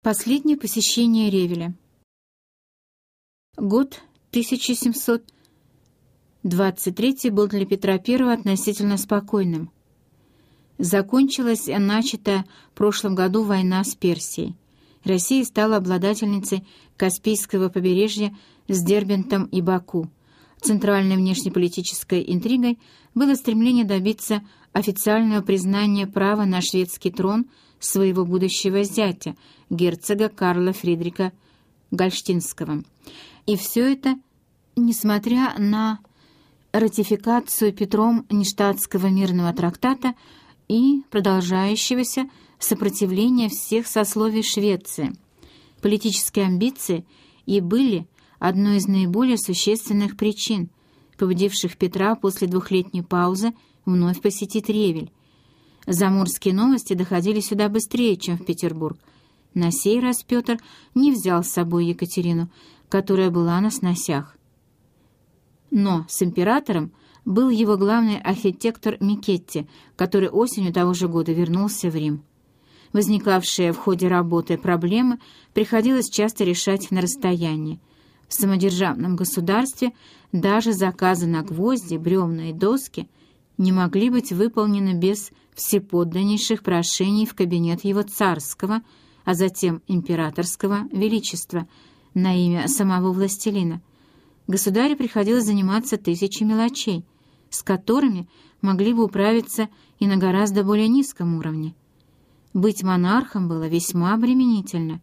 Последнее посещение Ревеля. Год 1723 был для Петра I относительно спокойным. Закончилась начатая в прошлом году война с Персией. Россия стала обладательницей Каспийского побережья с Дербентом и Баку. Центральной внешнеполитической интригой было стремление добиться официального признания права на шведский трон своего будущего зятя, герцога Карла Фридрика Гольштинского. И все это, несмотря на ратификацию Петром Ништадтского мирного трактата и продолжающегося сопротивления всех сословий Швеции. Политические амбиции и были одной из наиболее существенных причин, побудивших Петра после двухлетней паузы вновь посетить Ревель. Заморские новости доходили сюда быстрее, чем в Петербург. На сей раз Петр не взял с собой Екатерину, которая была на сносях. Но с императором был его главный архитектор Микетти, который осенью того же года вернулся в Рим. Возникавшие в ходе работы проблемы приходилось часто решать на расстоянии. В самодержавном государстве даже заказы на гвозди, бревна и доски не могли быть выполнены без всеподданнейших прошений в кабинет его царского, а затем императорского величества на имя самого властелина. Государю приходилось заниматься тысячей мелочей, с которыми могли бы управиться и на гораздо более низком уровне. Быть монархом было весьма обременительно.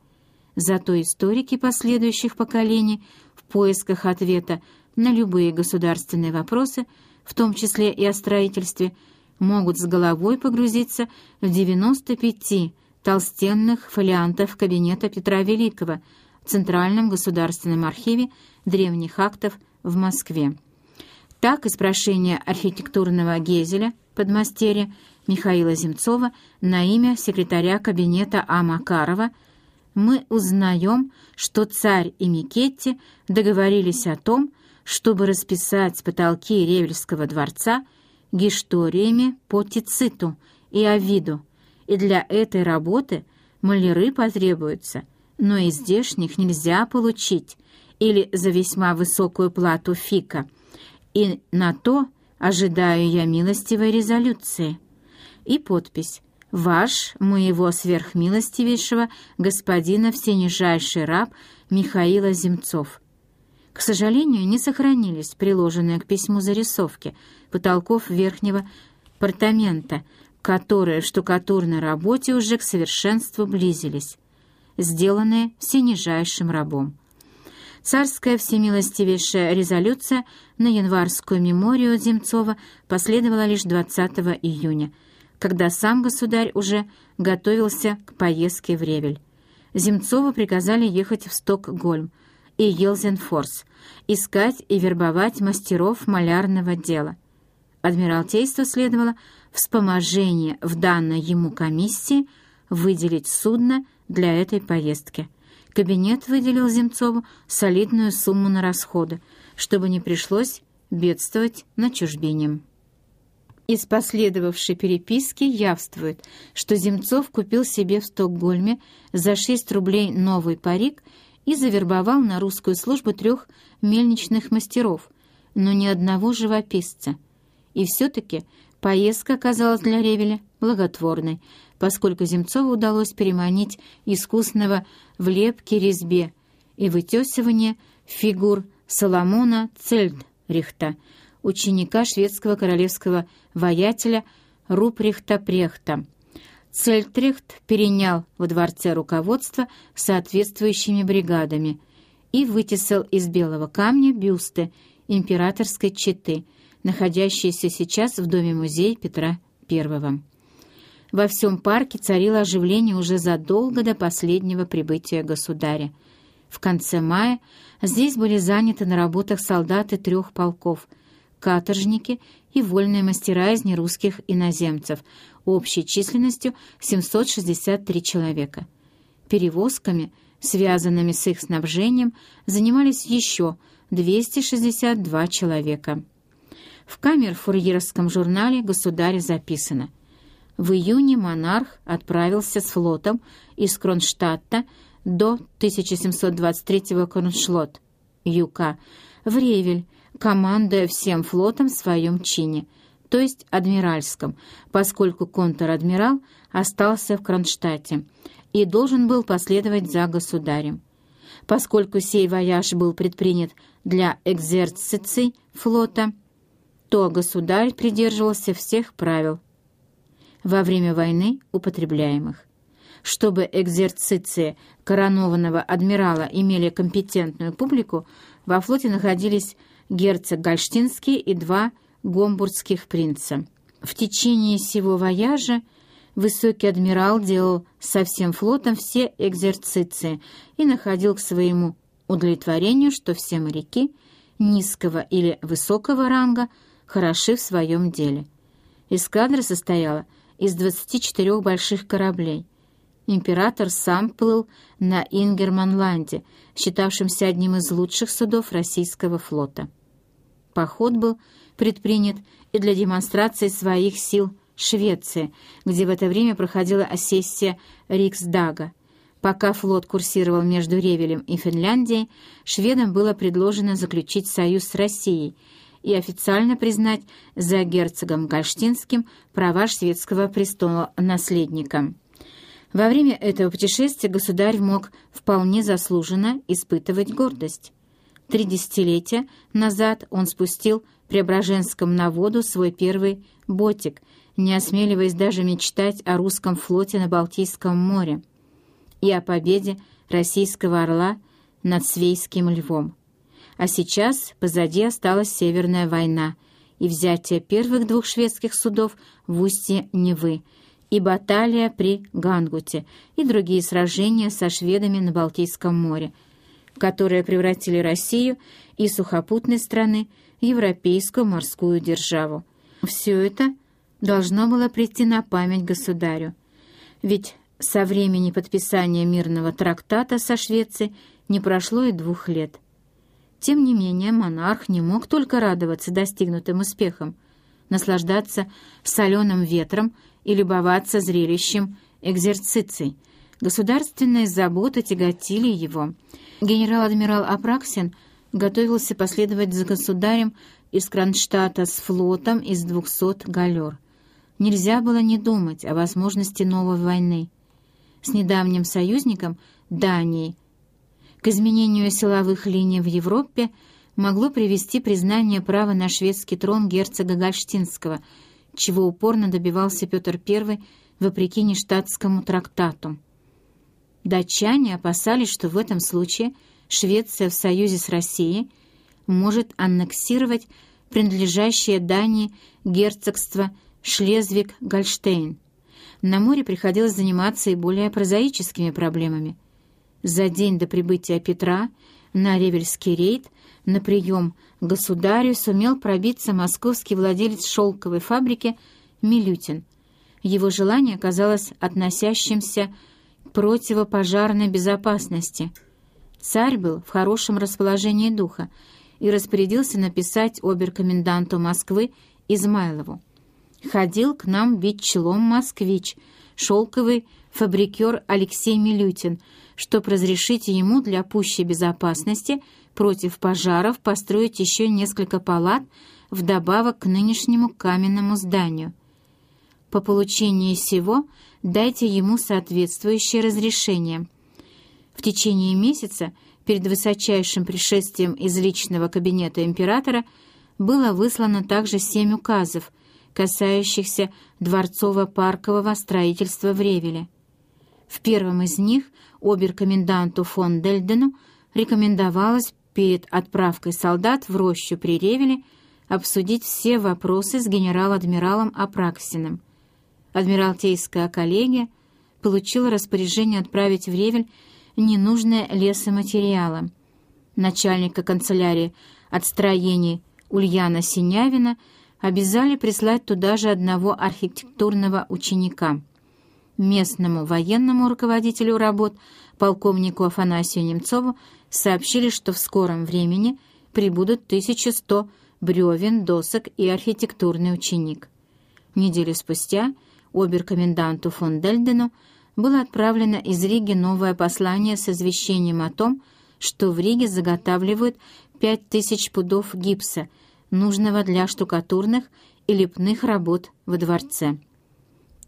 Зато историки последующих поколений в поисках ответа на любые государственные вопросы, в том числе и о строительстве, могут с головой погрузиться в 95 толстенных фолиантов кабинета Петра Великого в Центральном государственном архиве древних актов в Москве. Так, из прошения архитектурного Гезеля, подмастерья, Михаила Земцова на имя секретаря кабинета А. Макарова мы узнаем, что царь и Микетти договорились о том, чтобы расписать потолки Ревельского дворца гишториями по Тициту и Овиду, и для этой работы маляры потребуются, но из здешних нельзя получить или за весьма высокую плату фика, и на то ожидаю я милостивой резолюции» и подпись «Ваш, моего сверхмилостивейшего, господина всенижайший раб Михаила Земцов». К сожалению, не сохранились приложенные к письму зарисовки потолков верхнего апартамента, которые в штукатурной работе уже к совершенству близились, сделанные всенижайшим рабом. Царская всемилостивейшая резолюция на январскую меморию Земцова последовала лишь 20 июня – когда сам государь уже готовился к поездке в Ревель. Земцову приказали ехать в Стокгольм и Елзенфорс, искать и вербовать мастеров малярного дела. Адмиралтейству следовало вспоможение в данной ему комиссии выделить судно для этой поездки. Кабинет выделил Земцову солидную сумму на расходы, чтобы не пришлось бедствовать на чужбине. Из последовавшей переписки явствует, что Земцов купил себе в Стокгольме за 6 рублей новый парик и завербовал на русскую службу трех мельничных мастеров, но ни одного живописца. И все-таки поездка оказалась для Ревеля благотворной, поскольку Земцову удалось переманить искусного в лепке резьбе и вытесывание фигур Соломона Цельдрихта, ученика шведского королевского воятеля Руприхта Прехта. Цельтрихт перенял во дворце руководство соответствующими бригадами и вытесал из белого камня бюсты императорской четы, находящиеся сейчас в доме-музей Петра I. Во всем парке царило оживление уже задолго до последнего прибытия государя. В конце мая здесь были заняты на работах солдаты трех полков — каторжники и вольные мастера из нерусских иноземцев, общей численностью 763 человека. Перевозками, связанными с их снабжением, занимались еще 262 человека. В камер-фурьерском журнале «Государь» записано В июне монарх отправился с флотом из Кронштадта до 1723 Кроншлот, Юка, в Ревель, командуя всем флотом в своем чине, то есть адмиральском, поскольку контр-адмирал остался в Кронштадте и должен был последовать за государем. Поскольку сей вояж был предпринят для экзерциций флота, то государь придерживался всех правил, во время войны употребляемых. Чтобы экзерциции коронованного адмирала имели компетентную публику, во флоте находились герцог Гольштинский и два гомбургских принца. В течение всего вояжа высокий адмирал делал со всем флотом все экзерциции и находил к своему удовлетворению, что все моряки низкого или высокого ранга хороши в своем деле. Эскадра состояла из 24 больших кораблей. Император сам плыл на Ингерманланде, считавшемся одним из лучших судов российского флота. Поход был предпринят и для демонстрации своих сил Швеции, где в это время проходила сессия Риксдага. Пока флот курсировал между Ревелем и Финляндией, шведам было предложено заключить союз с Россией – и официально признать за герцогом Гольштинским права шведского престола наследника. Во время этого путешествия государь мог вполне заслуженно испытывать гордость. Три десятилетия назад он спустил Преображенском на воду свой первый ботик, не осмеливаясь даже мечтать о русском флоте на Балтийском море и о победе российского орла над Свейским львом. А сейчас позади осталась Северная война и взятие первых двух шведских судов в устье Невы, и баталия при Гангуте, и другие сражения со шведами на Балтийском море, которые превратили Россию из сухопутной страны в европейскую морскую державу. Все это должно было прийти на память государю, ведь со времени подписания мирного трактата со Швецией не прошло и двух лет. Тем не менее, монарх не мог только радоваться достигнутым успехам, наслаждаться соленым ветром и любоваться зрелищем экзерциций. Государственные заботы тяготили его. Генерал-адмирал Апраксин готовился последовать за государем из Кронштадта с флотом из двухсот галер. Нельзя было не думать о возможности новой войны. С недавним союзником Данией к изменению силовых линий в Европе могло привести признание права на шведский трон герцога Гольштинского, чего упорно добивался Петр I вопреки нештатскому трактату. Датчане опасались, что в этом случае Швеция в союзе с Россией может аннексировать принадлежащее Дании герцогство Шлезвиг-Гольштейн. На море приходилось заниматься и более прозаическими проблемами – за день до прибытия Петра на Ревельский рейд на прием к государю сумел пробиться московский владелец шелковой фабрики Милютин. Его желание оказалось относящимся к противопожарной безопасности. Царь был в хорошем расположении духа и распорядился написать оберкоменданту Москвы Измайлову. «Ходил к нам бить челом москвич, шелковый фабрикер Алексей Милютин, чтобы разрешить ему для пущей безопасности против пожаров построить еще несколько палат вдобавок к нынешнему каменному зданию. По получении сего дайте ему соответствующее разрешение. В течение месяца перед высочайшим пришествием из личного кабинета императора было выслано также семь указов, касающихся дворцово-паркового строительства в Ревеле. В первом из них оберкоменданту фон Дельдену рекомендовалось перед отправкой солдат в рощу при Ревеле обсудить все вопросы с генерал-адмиралом Апраксиным. Адмиралтейская коллегия получила распоряжение отправить в Ревель ненужное лесоматериалы. Начальника канцелярии отстроений Ульяна Синявина обязали прислать туда же одного архитектурного ученика — Местному военному руководителю работ, полковнику Афанасию Немцову, сообщили, что в скором времени прибудут 1100 бревен, досок и архитектурный ученик. Неделю спустя оберкоменданту фон Дельдену было отправлено из Риги новое послание с извещением о том, что в Риге заготавливают пять тысяч пудов гипса, нужного для штукатурных и лепных работ во дворце.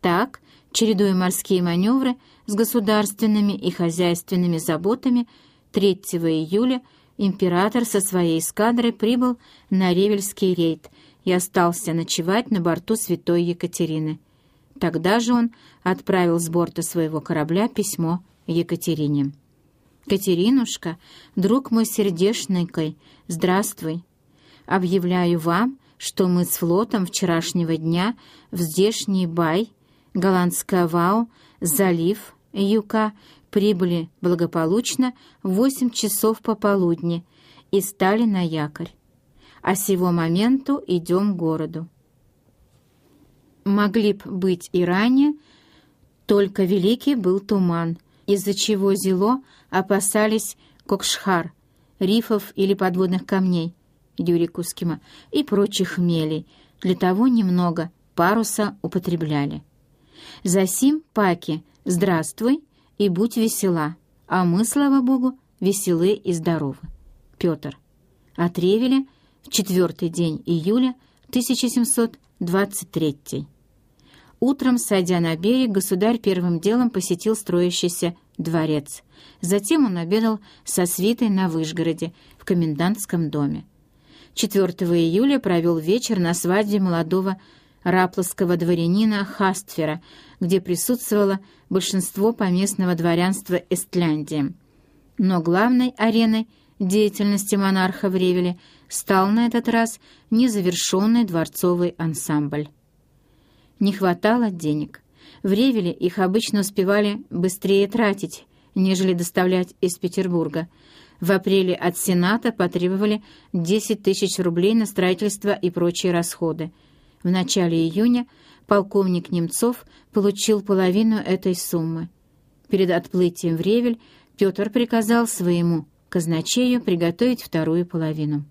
Так, чередуя морские маневры с государственными и хозяйственными заботами, 3 июля император со своей эскадрой прибыл на Ревельский рейд и остался ночевать на борту святой Екатерины. Тогда же он отправил с борта своего корабля письмо Екатерине. «Катеринушка, друг мой сердешненькой, здравствуй. Объявляю вам, что мы с флотом вчерашнего дня в здешний бай, голландская Вау, залив, Юка, прибыли благополучно в восемь часов пополудни и стали на якорь. А сего моменту идем к городу. Могли б быть и ранее, только великий был туман, из-за чего зело опасались кокшхар, рифов или подводных камней, Юрий Кускима, и прочих хмелей, для того немного паруса употребляли. Засим, Паки, здравствуй и будь весела, а мы, слава Богу, веселы и здоровы. Петр. От Ревеля в четвертый день июля 1723 Утром, сойдя на берег, государь первым делом посетил строящийся дворец. Затем он обедал со свитой на Выжгороде, в комендантском доме. 4 июля провел вечер на свадьбе молодого рапловского дворянина Хастфера, где присутствовало большинство поместного дворянства Эстляндии. Но главной ареной деятельности монарха в Ревеле стал на этот раз незавершенный дворцовый ансамбль. Не хватало денег. В Ревеле их обычно успевали быстрее тратить, нежели доставлять из Петербурга. В апреле от Сената потребовали 10 тысяч рублей на строительство и прочие расходы. В начале июня полковник Немцов получил половину этой суммы. Перед отплытием в Ревель Петр приказал своему казначею приготовить вторую половину.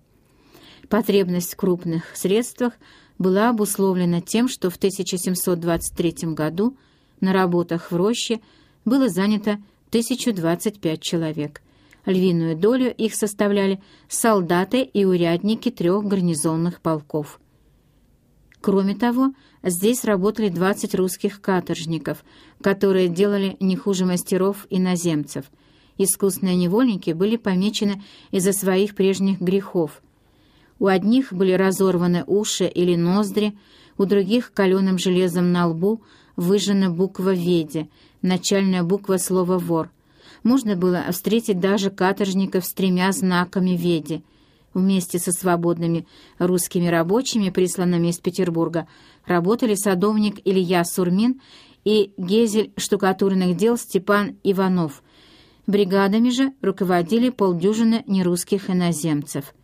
Потребность в крупных средствах была обусловлена тем, что в 1723 году на работах в роще было занято 1025 человек. Львиную долю их составляли солдаты и урядники трех гарнизонных полков. Кроме того, здесь работали 20 русских каторжников, которые делали не хуже мастеров иноземцев. Искусные невольники были помечены из-за своих прежних грехов – у одних были разорваны уши или ноздри, у других каленым железом на лбу выжжена буква «Веди», начальная буква слова «вор». Можно было встретить даже каторжников с тремя знаками «Веди». Вместе со свободными русскими рабочими, присланными из Петербурга, работали садовник Илья Сурмин и гезель штукатурных дел Степан Иванов. Бригадами же руководили полдюжины нерусских иноземцев.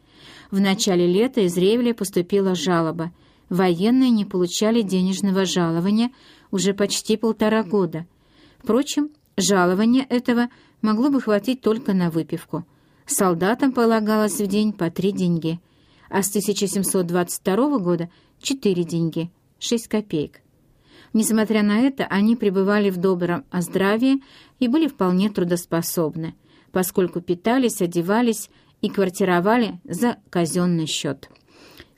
В начале лета из Ревеля поступила жалоба. Военные не получали денежного жалования уже почти полтора года. Впрочем, жалование этого могло бы хватить только на выпивку. Солдатам полагалось в день по три деньги, а с 1722 года — четыре деньги, шесть копеек. Несмотря на это, они пребывали в добром здравии и были вполне трудоспособны, поскольку питались, одевались и квартировали за казенный счет.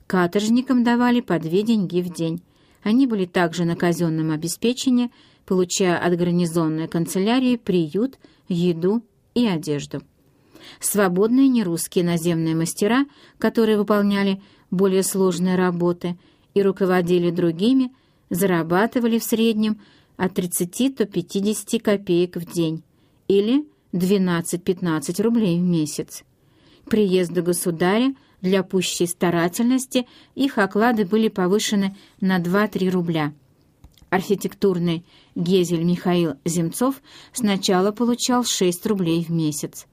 Каторжникам давали по две деньги в день. Они были также на казенном обеспечении, получая от гарнизонной канцелярии приют, еду и одежду. Свободные нерусские наземные мастера, которые выполняли более сложные работы и руководили другими, зарабатывали в среднем от 30 до 50 копеек в день или 12-15 рублей в месяц приезду государя для пущей старательности их оклады были повышены на 2-3 рубля. Архитектурный Гезель Михаил Земцов сначала получал 6 рублей в месяц.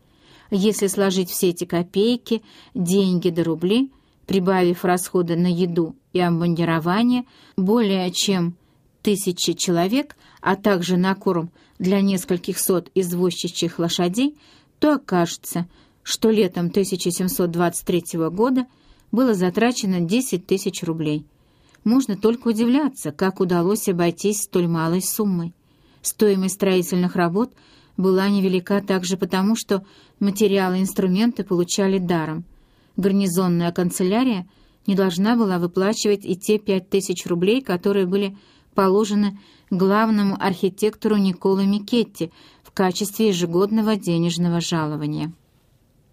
Если сложить все эти копейки, деньги до рубли, прибавив расходы на еду и обмундирование, более чем тысячи человек, а также на корм для нескольких сот извозчичьих лошадей, то окажется, что летом 1723 года было затрачено 10 тысяч рублей. можно только удивляться, как удалось обойтись столь малой суммой. Стоимость строительных работ была невелика также потому, что материалы и инструменты получали даром. Гарнизонная канцелярия не должна была выплачивать и те пять тысяч рублей, которые были положены главному архитектору Николу Микетти в качестве ежегодного денежного жалования.